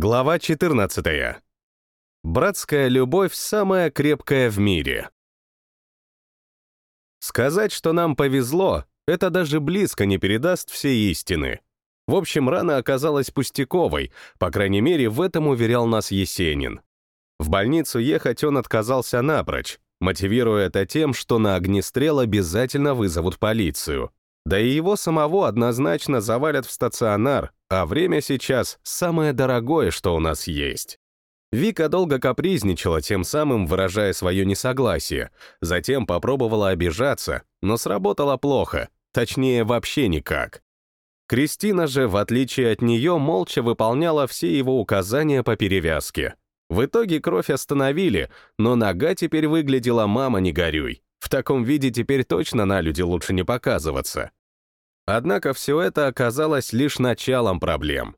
Глава 14. Братская любовь самая крепкая в мире. Сказать, что нам повезло, это даже близко не передаст все истины. В общем, рана оказалась пустяковой, по крайней мере, в этом уверял нас Есенин. В больницу ехать он отказался напрочь, мотивируя это тем, что на огнестрел обязательно вызовут полицию. Да и его самого однозначно завалят в стационар, а время сейчас самое дорогое, что у нас есть. Вика долго капризничала, тем самым выражая свое несогласие, затем попробовала обижаться, но сработало плохо, точнее, вообще никак. Кристина же, в отличие от нее, молча выполняла все его указания по перевязке. В итоге кровь остановили, но нога теперь выглядела «мама, не горюй». В таком виде теперь точно на люди лучше не показываться. Однако все это оказалось лишь началом проблем.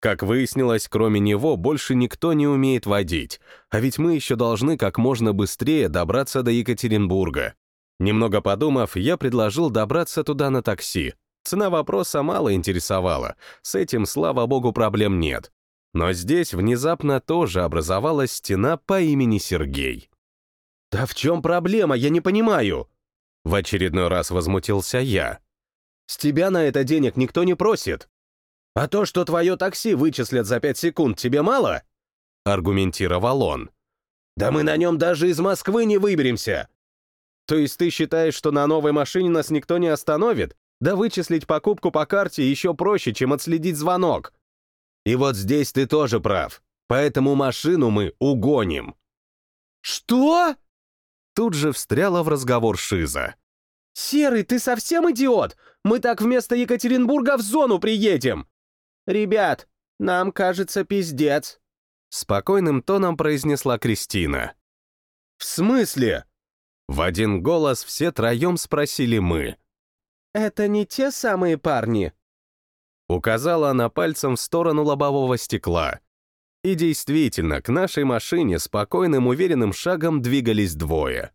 Как выяснилось, кроме него больше никто не умеет водить, а ведь мы еще должны как можно быстрее добраться до Екатеринбурга. Немного подумав, я предложил добраться туда на такси. Цена вопроса мало интересовала, с этим, слава богу, проблем нет. Но здесь внезапно тоже образовалась стена по имени Сергей. «Да в чем проблема, я не понимаю?» В очередной раз возмутился я. С тебя на это денег никто не просит. А то, что твое такси вычислят за пять секунд, тебе мало?» — аргументировал он. «Да мы на нем даже из Москвы не выберемся!» «То есть ты считаешь, что на новой машине нас никто не остановит? Да вычислить покупку по карте еще проще, чем отследить звонок!» «И вот здесь ты тоже прав. Поэтому машину мы угоним». «Что?» Тут же встряла в разговор Шиза. «Серый, ты совсем идиот? Мы так вместо Екатеринбурга в зону приедем!» «Ребят, нам кажется пиздец», — спокойным тоном произнесла Кристина. «В смысле?» В один голос все троем спросили мы. «Это не те самые парни?» Указала она пальцем в сторону лобового стекла. И действительно, к нашей машине спокойным уверенным шагом двигались двое.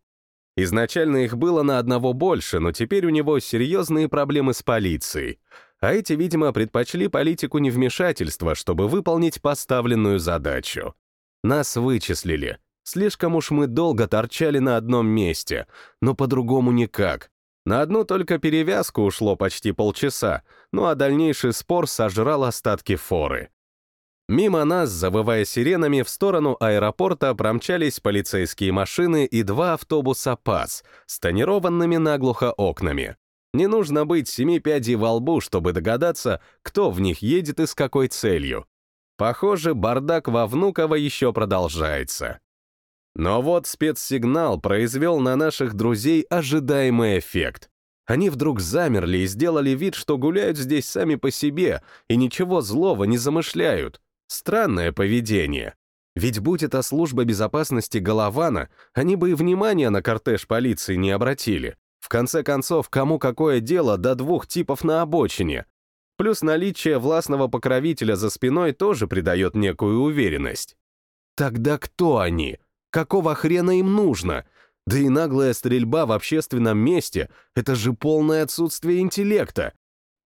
Изначально их было на одного больше, но теперь у него серьезные проблемы с полицией. А эти, видимо, предпочли политику невмешательства, чтобы выполнить поставленную задачу. Нас вычислили. Слишком уж мы долго торчали на одном месте, но по-другому никак. На одну только перевязку ушло почти полчаса, ну а дальнейший спор сожрал остатки форы. Мимо нас, завывая сиренами, в сторону аэропорта промчались полицейские машины и два автобуса ПАС с тонированными наглухо окнами. Не нужно быть семи пядей во лбу, чтобы догадаться, кто в них едет и с какой целью. Похоже, бардак во Внуково еще продолжается. Но вот спецсигнал произвел на наших друзей ожидаемый эффект. Они вдруг замерли и сделали вид, что гуляют здесь сами по себе и ничего злого не замышляют. Странное поведение. Ведь будь это служба безопасности Голована, они бы и внимания на кортеж полиции не обратили. В конце концов, кому какое дело до двух типов на обочине? Плюс наличие властного покровителя за спиной тоже придает некую уверенность. Тогда кто они? Какого хрена им нужно? Да и наглая стрельба в общественном месте — это же полное отсутствие интеллекта.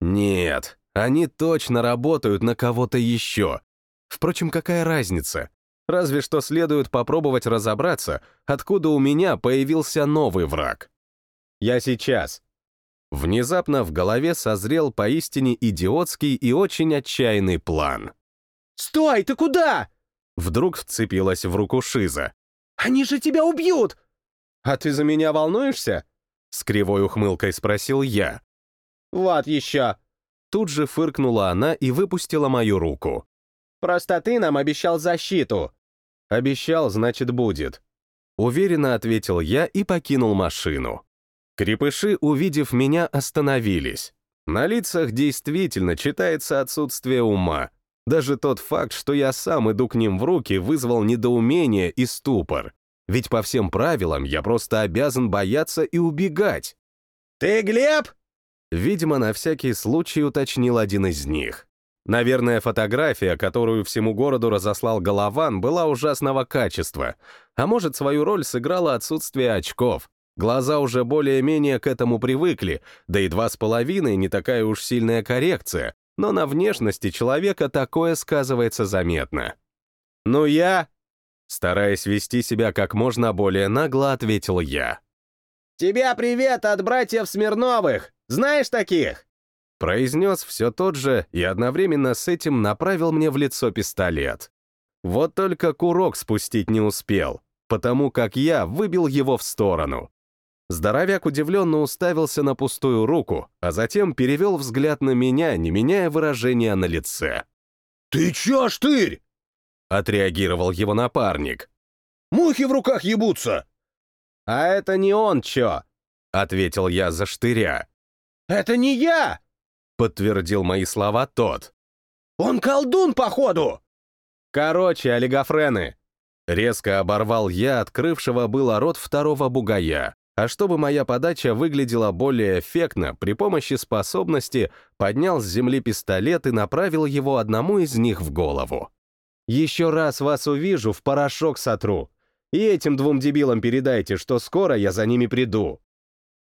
Нет, они точно работают на кого-то еще. Впрочем, какая разница? Разве что следует попробовать разобраться, откуда у меня появился новый враг. Я сейчас. Внезапно в голове созрел поистине идиотский и очень отчаянный план. «Стой, ты куда?» Вдруг вцепилась в руку Шиза. «Они же тебя убьют!» «А ты за меня волнуешься?» С кривой ухмылкой спросил я. «Вот еще!» Тут же фыркнула она и выпустила мою руку. Просто ты нам обещал защиту». «Обещал, значит, будет». Уверенно ответил я и покинул машину. Крепыши, увидев меня, остановились. На лицах действительно читается отсутствие ума. Даже тот факт, что я сам иду к ним в руки, вызвал недоумение и ступор. Ведь по всем правилам я просто обязан бояться и убегать. «Ты Глеб?» Видимо, на всякий случай уточнил один из них. Наверное, фотография, которую всему городу разослал Голован, была ужасного качества, а может, свою роль сыграло отсутствие очков. Глаза уже более-менее к этому привыкли, да и два с половиной не такая уж сильная коррекция, но на внешности человека такое сказывается заметно. «Ну я...» Стараясь вести себя как можно более нагло, ответил я. «Тебя привет от братьев Смирновых! Знаешь таких?» Произнес все тот же и одновременно с этим направил мне в лицо пистолет. Вот только курок спустить не успел, потому как я выбил его в сторону. Здоровяк удивленно уставился на пустую руку, а затем перевел взгляд на меня, не меняя выражения на лице. «Ты чё, штырь?» — отреагировал его напарник. «Мухи в руках ебутся!» «А это не он чё?» — ответил я за штыря. «Это не я!» — подтвердил мои слова тот. «Он колдун, походу!» «Короче, олигофрены!» Резко оборвал я открывшего было рот второго бугая, а чтобы моя подача выглядела более эффектно, при помощи способности поднял с земли пистолет и направил его одному из них в голову. «Еще раз вас увижу, в порошок сотру. И этим двум дебилам передайте, что скоро я за ними приду».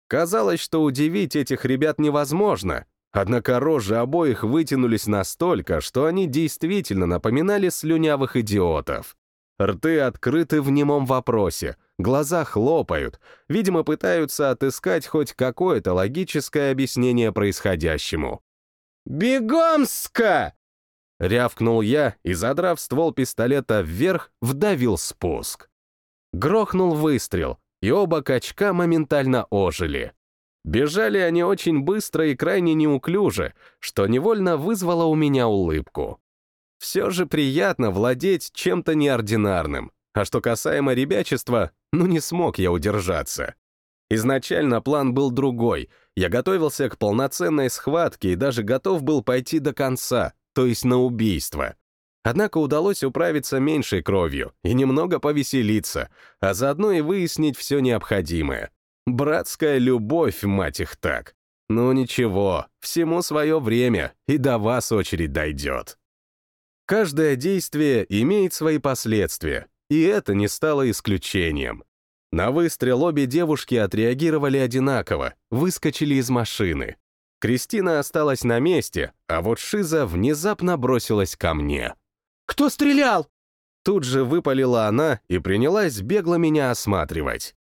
Казалось, что удивить этих ребят невозможно, однако рожи обоих вытянулись настолько, что они действительно напоминали слюнявых идиотов. Рты открыты в немом вопросе, глаза хлопают, видимо, пытаются отыскать хоть какое-то логическое объяснение происходящему. «Бегом-ска!» Рявкнул я и, задрав ствол пистолета вверх, вдавил спуск. Грохнул выстрел, и оба качка моментально ожили. Бежали они очень быстро и крайне неуклюже, что невольно вызвало у меня улыбку. Все же приятно владеть чем-то неординарным, а что касаемо ребячества, ну не смог я удержаться. Изначально план был другой, я готовился к полноценной схватке и даже готов был пойти до конца, то есть на убийство. Однако удалось управиться меньшей кровью и немного повеселиться, а заодно и выяснить все необходимое. Братская любовь, мать их так. Ну ничего, всему свое время, и до вас очередь дойдет. Каждое действие имеет свои последствия, и это не стало исключением. На выстрел обе девушки отреагировали одинаково, выскочили из машины. Кристина осталась на месте, а вот Шиза внезапно бросилась ко мне. «Кто стрелял?» Тут же выпалила она и принялась бегло меня осматривать.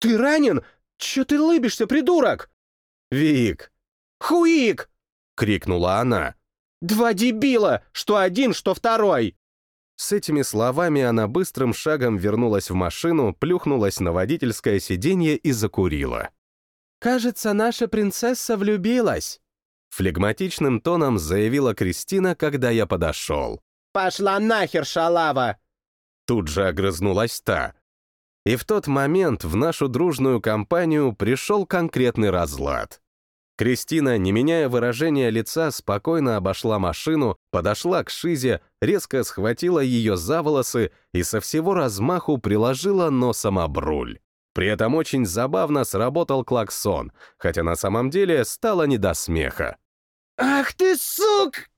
«Ты ранен? Чё ты лыбишься, придурок?» «Вик!» «Хуик!» — крикнула она. «Два дебила! Что один, что второй!» С этими словами она быстрым шагом вернулась в машину, плюхнулась на водительское сиденье и закурила. «Кажется, наша принцесса влюбилась», — флегматичным тоном заявила Кристина, когда я подошел. «Пошла нахер, шалава!» Тут же огрызнулась та. И в тот момент в нашу дружную компанию пришел конкретный разлад. Кристина, не меняя выражения лица, спокойно обошла машину, подошла к Шизе, резко схватила ее за волосы и со всего размаху приложила носом об руль. При этом очень забавно сработал клаксон, хотя на самом деле стало не до смеха. «Ах ты, сук!»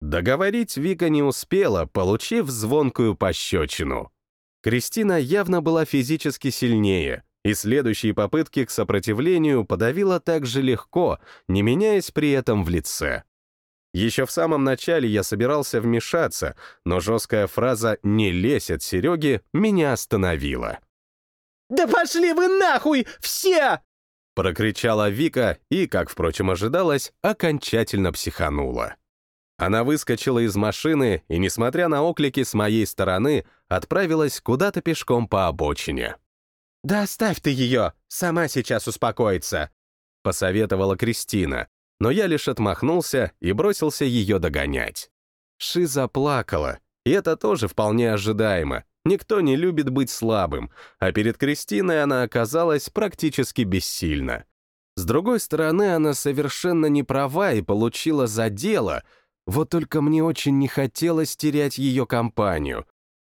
Договорить Вика не успела, получив звонкую пощечину. Кристина явно была физически сильнее, и следующие попытки к сопротивлению подавила так же легко, не меняясь при этом в лице. Еще в самом начале я собирался вмешаться, но жесткая фраза «не лезь от Сереги» меня остановила. «Да пошли вы нахуй, все!» Прокричала Вика и, как, впрочем, ожидалось, окончательно психанула. Она выскочила из машины и, несмотря на оклики с моей стороны, отправилась куда-то пешком по обочине. «Да оставь ты ее, сама сейчас успокоится», — посоветовала Кристина, но я лишь отмахнулся и бросился ее догонять. Ши заплакала, и это тоже вполне ожидаемо. Никто не любит быть слабым, а перед Кристиной она оказалась практически бессильна. С другой стороны, она совершенно не права и получила за дело, вот только мне очень не хотелось терять ее компанию.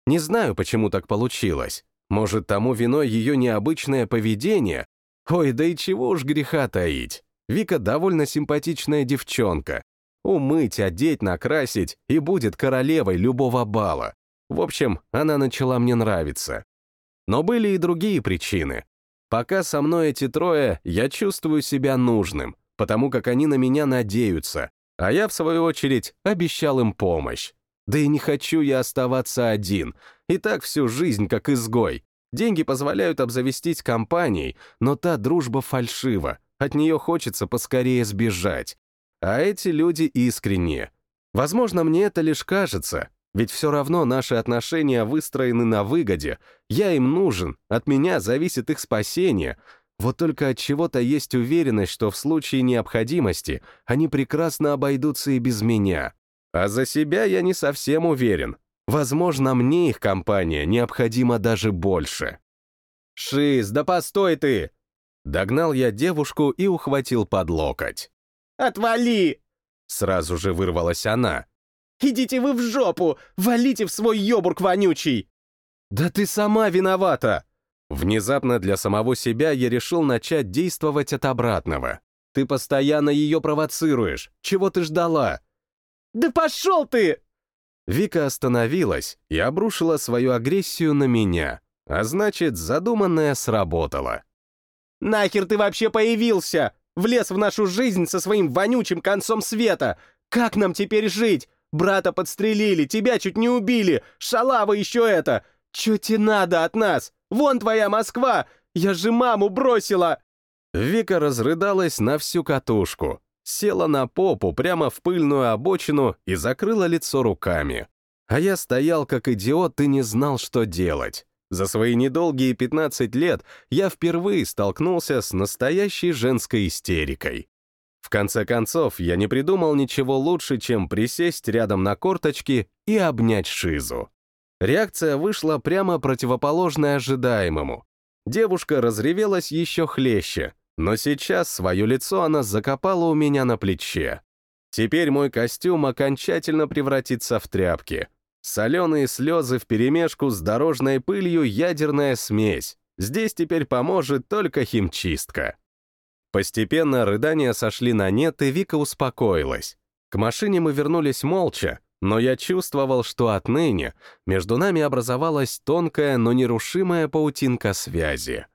Не знаю, почему так получилось. Может, тому виной ее необычное поведение? Ой, да и чего уж греха таить. Вика довольно симпатичная девчонка. Умыть, одеть, накрасить и будет королевой любого бала. В общем, она начала мне нравиться. Но были и другие причины. Пока со мной эти трое, я чувствую себя нужным, потому как они на меня надеются, а я, в свою очередь, обещал им помощь. Да и не хочу я оставаться один. И так всю жизнь как изгой. Деньги позволяют обзавестись компанией, но та дружба фальшива. От нее хочется поскорее сбежать. А эти люди искренние. Возможно, мне это лишь кажется, ведь все равно наши отношения выстроены на выгоде. Я им нужен, от меня зависит их спасение. Вот только от чего-то есть уверенность, что в случае необходимости они прекрасно обойдутся и без меня. А за себя я не совсем уверен. Возможно, мне их компания необходима даже больше. «Шиз, да постой ты!» Догнал я девушку и ухватил под локоть. «Отвали!» Сразу же вырвалась она. «Идите вы в жопу! Валите в свой ёбург вонючий!» «Да ты сама виновата!» Внезапно для самого себя я решил начать действовать от обратного. «Ты постоянно ее провоцируешь. Чего ты ждала?» «Да пошел ты!» Вика остановилась и обрушила свою агрессию на меня, а значит, задуманное сработало. «Нахер ты вообще появился? Влез в нашу жизнь со своим вонючим концом света! Как нам теперь жить? Брата подстрелили, тебя чуть не убили, шалава еще это! Че тебе надо от нас? Вон твоя Москва! Я же маму бросила!» Вика разрыдалась на всю катушку, села на попу прямо в пыльную обочину и закрыла лицо руками. А я стоял как идиот и не знал, что делать. За свои недолгие 15 лет я впервые столкнулся с настоящей женской истерикой. В конце концов, я не придумал ничего лучше, чем присесть рядом на корточки и обнять Шизу. Реакция вышла прямо противоположной ожидаемому. Девушка разревелась еще хлеще, но сейчас свое лицо она закопала у меня на плече. Теперь мой костюм окончательно превратится в тряпки. Соленые слезы вперемешку с дорожной пылью ядерная смесь. Здесь теперь поможет только химчистка. Постепенно рыдания сошли на нет, и Вика успокоилась. К машине мы вернулись молча, но я чувствовал, что отныне между нами образовалась тонкая, но нерушимая паутинка связи.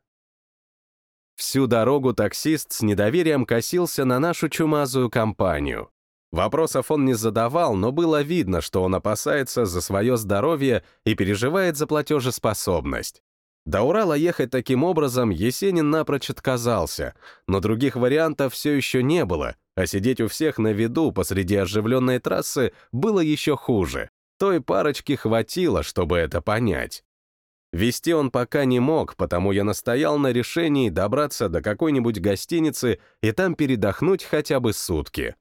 Всю дорогу таксист с недоверием косился на нашу чумазую компанию. Вопросов он не задавал, но было видно, что он опасается за свое здоровье и переживает за платежеспособность. До Урала ехать таким образом Есенин напрочь отказался, но других вариантов все еще не было, а сидеть у всех на виду посреди оживленной трассы было еще хуже. Той парочки хватило, чтобы это понять. Вести он пока не мог, потому я настоял на решении добраться до какой-нибудь гостиницы и там передохнуть хотя бы сутки.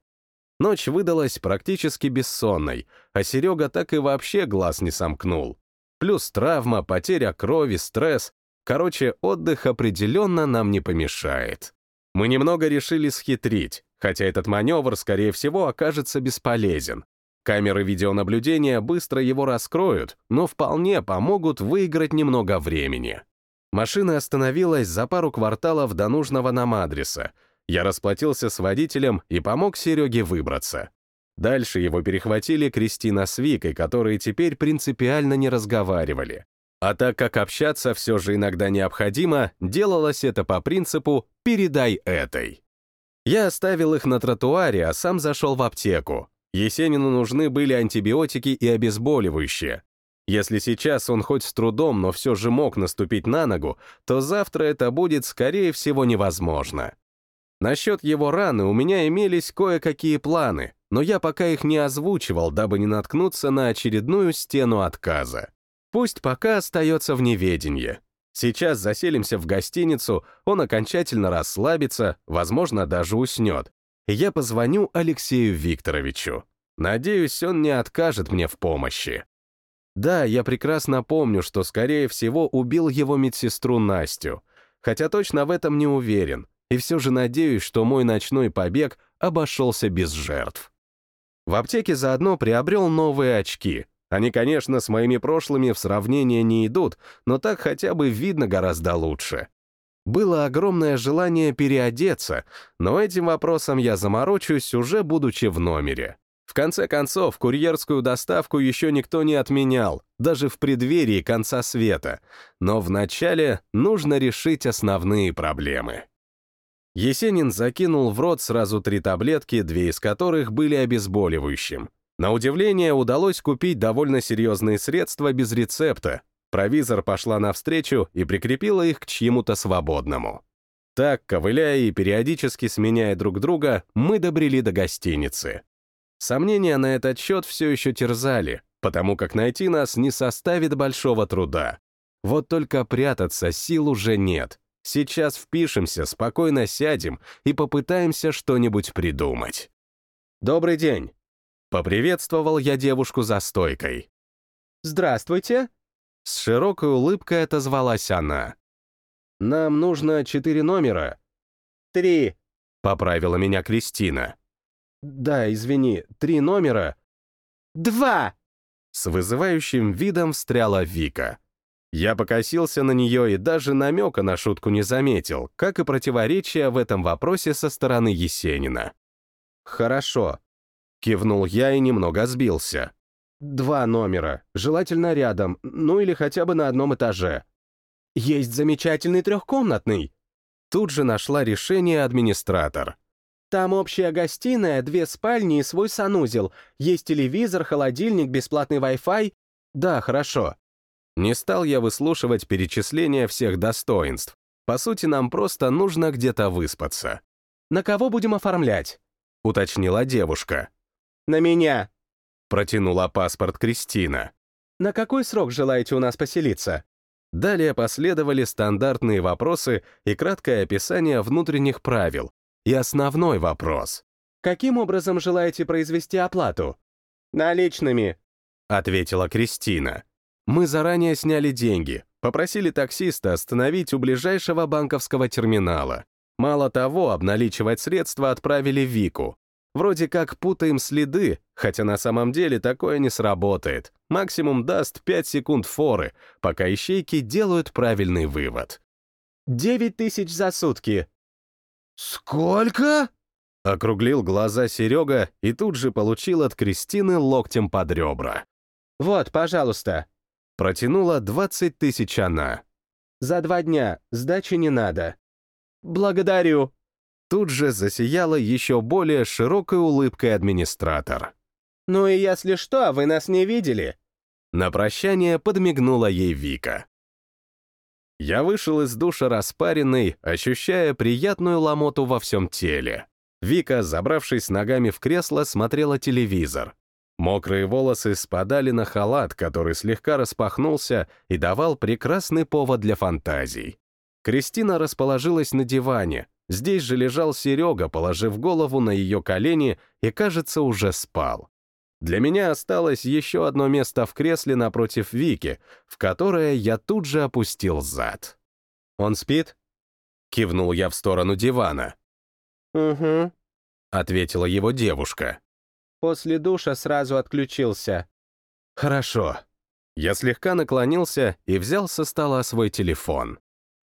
Ночь выдалась практически бессонной, а Серега так и вообще глаз не сомкнул. Плюс травма, потеря крови, стресс. Короче, отдых определенно нам не помешает. Мы немного решили схитрить, хотя этот маневр, скорее всего, окажется бесполезен. Камеры видеонаблюдения быстро его раскроют, но вполне помогут выиграть немного времени. Машина остановилась за пару кварталов до нужного нам адреса. Я расплатился с водителем и помог Сереге выбраться. Дальше его перехватили Кристина с Викой, которые теперь принципиально не разговаривали. А так как общаться все же иногда необходимо, делалось это по принципу «передай этой». Я оставил их на тротуаре, а сам зашел в аптеку. Есенину нужны были антибиотики и обезболивающие. Если сейчас он хоть с трудом, но все же мог наступить на ногу, то завтра это будет, скорее всего, невозможно. Насчет его раны у меня имелись кое-какие планы, но я пока их не озвучивал, дабы не наткнуться на очередную стену отказа. Пусть пока остается в неведении. Сейчас заселимся в гостиницу, он окончательно расслабится, возможно, даже уснет, я позвоню Алексею Викторовичу. Надеюсь, он не откажет мне в помощи. Да, я прекрасно помню, что, скорее всего, убил его медсестру Настю, хотя точно в этом не уверен, и все же надеюсь, что мой ночной побег обошелся без жертв. В аптеке заодно приобрел новые очки. Они, конечно, с моими прошлыми в сравнение не идут, но так хотя бы видно гораздо лучше. Было огромное желание переодеться, но этим вопросом я заморочусь, уже будучи в номере. В конце концов, курьерскую доставку еще никто не отменял, даже в преддверии конца света. Но вначале нужно решить основные проблемы. Есенин закинул в рот сразу три таблетки, две из которых были обезболивающим. На удивление, удалось купить довольно серьезные средства без рецепта. Провизор пошла навстречу и прикрепила их к чьему-то свободному. Так, ковыляя и периодически сменяя друг друга, мы добрели до гостиницы. Сомнения на этот счет все еще терзали, потому как найти нас не составит большого труда. Вот только прятаться сил уже нет. Сейчас впишемся, спокойно сядем и попытаемся что-нибудь придумать. «Добрый день!» — поприветствовал я девушку за стойкой. «Здравствуйте!» С широкой улыбкой отозвалась она. «Нам нужно четыре номера». «Три!» — поправила меня Кристина. «Да, извини, три номера». «Два!» С вызывающим видом встряла Вика. Я покосился на нее и даже намека на шутку не заметил, как и противоречия в этом вопросе со стороны Есенина. «Хорошо», — кивнул я и немного сбился. «Два номера, желательно рядом, ну или хотя бы на одном этаже». «Есть замечательный трехкомнатный», Тут же нашла решение администратор. Там общая гостиная, две спальни и свой санузел. Есть телевизор, холодильник, бесплатный Wi-Fi. Да, хорошо. Не стал я выслушивать перечисления всех достоинств. По сути, нам просто нужно где-то выспаться. На кого будем оформлять? Уточнила девушка. На меня. Протянула паспорт Кристина. На какой срок желаете у нас поселиться? Далее последовали стандартные вопросы и краткое описание внутренних правил, и основной вопрос. «Каким образом желаете произвести оплату?» «Наличными», — ответила Кристина. Мы заранее сняли деньги, попросили таксиста остановить у ближайшего банковского терминала. Мало того, обналичивать средства отправили Вику. Вроде как путаем следы, хотя на самом деле такое не сработает. Максимум даст 5 секунд форы, пока ищейки делают правильный вывод. «Девять тысяч за сутки», «Сколько?» Округлил глаза Серега и тут же получил от Кристины локтем под ребра. «Вот, пожалуйста». Протянула 20 тысяч она. «За два дня, сдачи не надо». «Благодарю». Тут же засияла еще более широкой улыбкой администратор. «Ну и если что, вы нас не видели». На прощание подмигнула ей Вика. Я вышел из душа распаренный, ощущая приятную ломоту во всем теле. Вика, забравшись ногами в кресло, смотрела телевизор. Мокрые волосы спадали на халат, который слегка распахнулся и давал прекрасный повод для фантазий. Кристина расположилась на диване. Здесь же лежал Серега, положив голову на ее колени и, кажется, уже спал. Для меня осталось еще одно место в кресле напротив Вики, в которое я тут же опустил зад. «Он спит?» Кивнул я в сторону дивана. «Угу», — ответила его девушка. «После душа сразу отключился». «Хорошо». Я слегка наклонился и взял со стола свой телефон,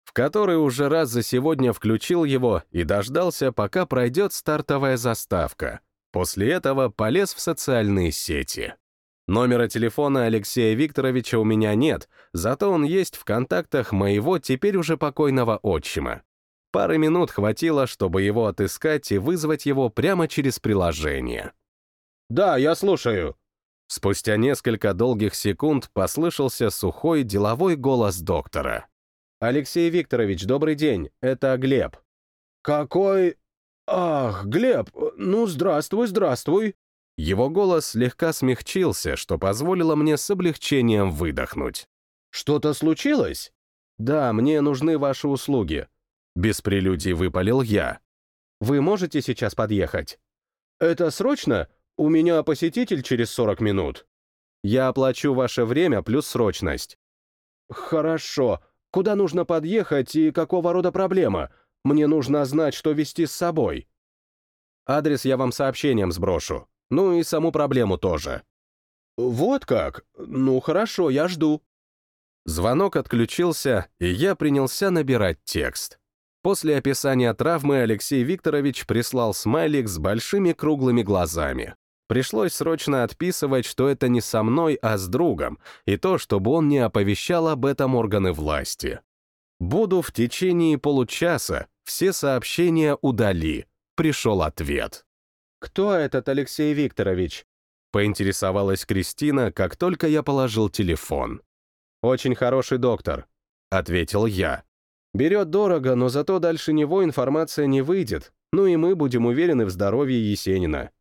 в который уже раз за сегодня включил его и дождался, пока пройдет стартовая заставка. После этого полез в социальные сети. Номера телефона Алексея Викторовича у меня нет, зато он есть в контактах моего теперь уже покойного отчима. Пары минут хватило, чтобы его отыскать и вызвать его прямо через приложение. «Да, я слушаю». Спустя несколько долгих секунд послышался сухой деловой голос доктора. «Алексей Викторович, добрый день, это Глеб». «Какой... «Ах, Глеб, ну здравствуй, здравствуй!» Его голос слегка смягчился, что позволило мне с облегчением выдохнуть. «Что-то случилось?» «Да, мне нужны ваши услуги». Без прелюдий выпалил я. «Вы можете сейчас подъехать?» «Это срочно? У меня посетитель через 40 минут». «Я оплачу ваше время плюс срочность». «Хорошо. Куда нужно подъехать и какого рода проблема? Мне нужно знать, что вести с собой. Адрес я вам сообщением сброшу. Ну и саму проблему тоже. Вот как? Ну хорошо, я жду. Звонок отключился, и я принялся набирать текст. После описания травмы Алексей Викторович прислал смайлик с большими круглыми глазами. Пришлось срочно отписывать, что это не со мной, а с другом, и то, чтобы он не оповещал об этом органы власти. Буду в течение получаса, все сообщения удали. Пришел ответ. «Кто этот Алексей Викторович?» Поинтересовалась Кристина, как только я положил телефон. «Очень хороший доктор», — ответил я. «Берет дорого, но зато дальше него информация не выйдет, ну и мы будем уверены в здоровье Есенина».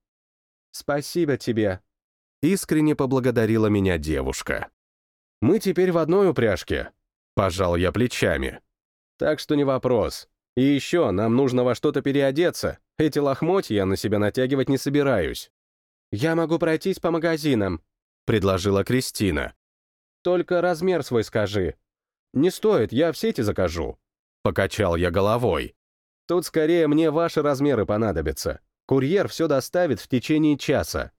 «Спасибо тебе», — искренне поблагодарила меня девушка. «Мы теперь в одной упряжке», — пожал я плечами. «Так что не вопрос. И еще нам нужно во что-то переодеться. Эти лохмотья я на себя натягивать не собираюсь». «Я могу пройтись по магазинам», — предложила Кристина. «Только размер свой скажи». «Не стоит, я в сети закажу». Покачал я головой. «Тут скорее мне ваши размеры понадобятся. Курьер все доставит в течение часа».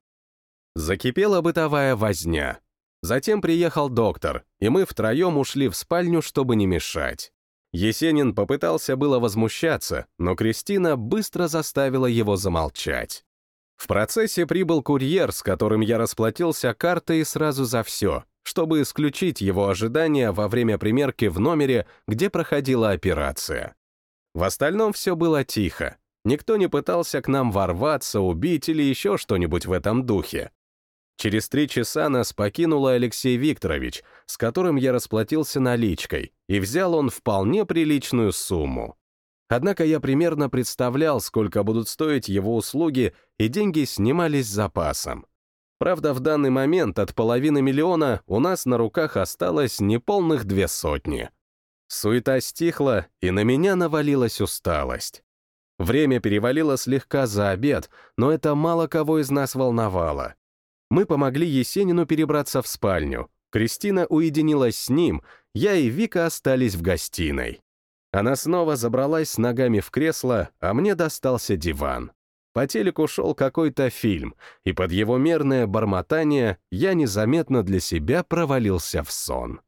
Закипела бытовая возня. Затем приехал доктор, и мы втроем ушли в спальню, чтобы не мешать. Есенин попытался было возмущаться, но Кристина быстро заставила его замолчать. В процессе прибыл курьер, с которым я расплатился картой сразу за все, чтобы исключить его ожидания во время примерки в номере, где проходила операция. В остальном все было тихо. Никто не пытался к нам ворваться, убить или еще что-нибудь в этом духе. Через три часа нас покинул Алексей Викторович, с которым я расплатился наличкой, и взял он вполне приличную сумму. Однако я примерно представлял, сколько будут стоить его услуги, и деньги снимались запасом. Правда, в данный момент от половины миллиона у нас на руках осталось неполных две сотни. Суета стихла, и на меня навалилась усталость. Время перевалило слегка за обед, но это мало кого из нас волновало. Мы помогли Есенину перебраться в спальню. Кристина уединилась с ним, я и Вика остались в гостиной. Она снова забралась с ногами в кресло, а мне достался диван. По телеку шел какой-то фильм, и под его мерное бормотание я незаметно для себя провалился в сон.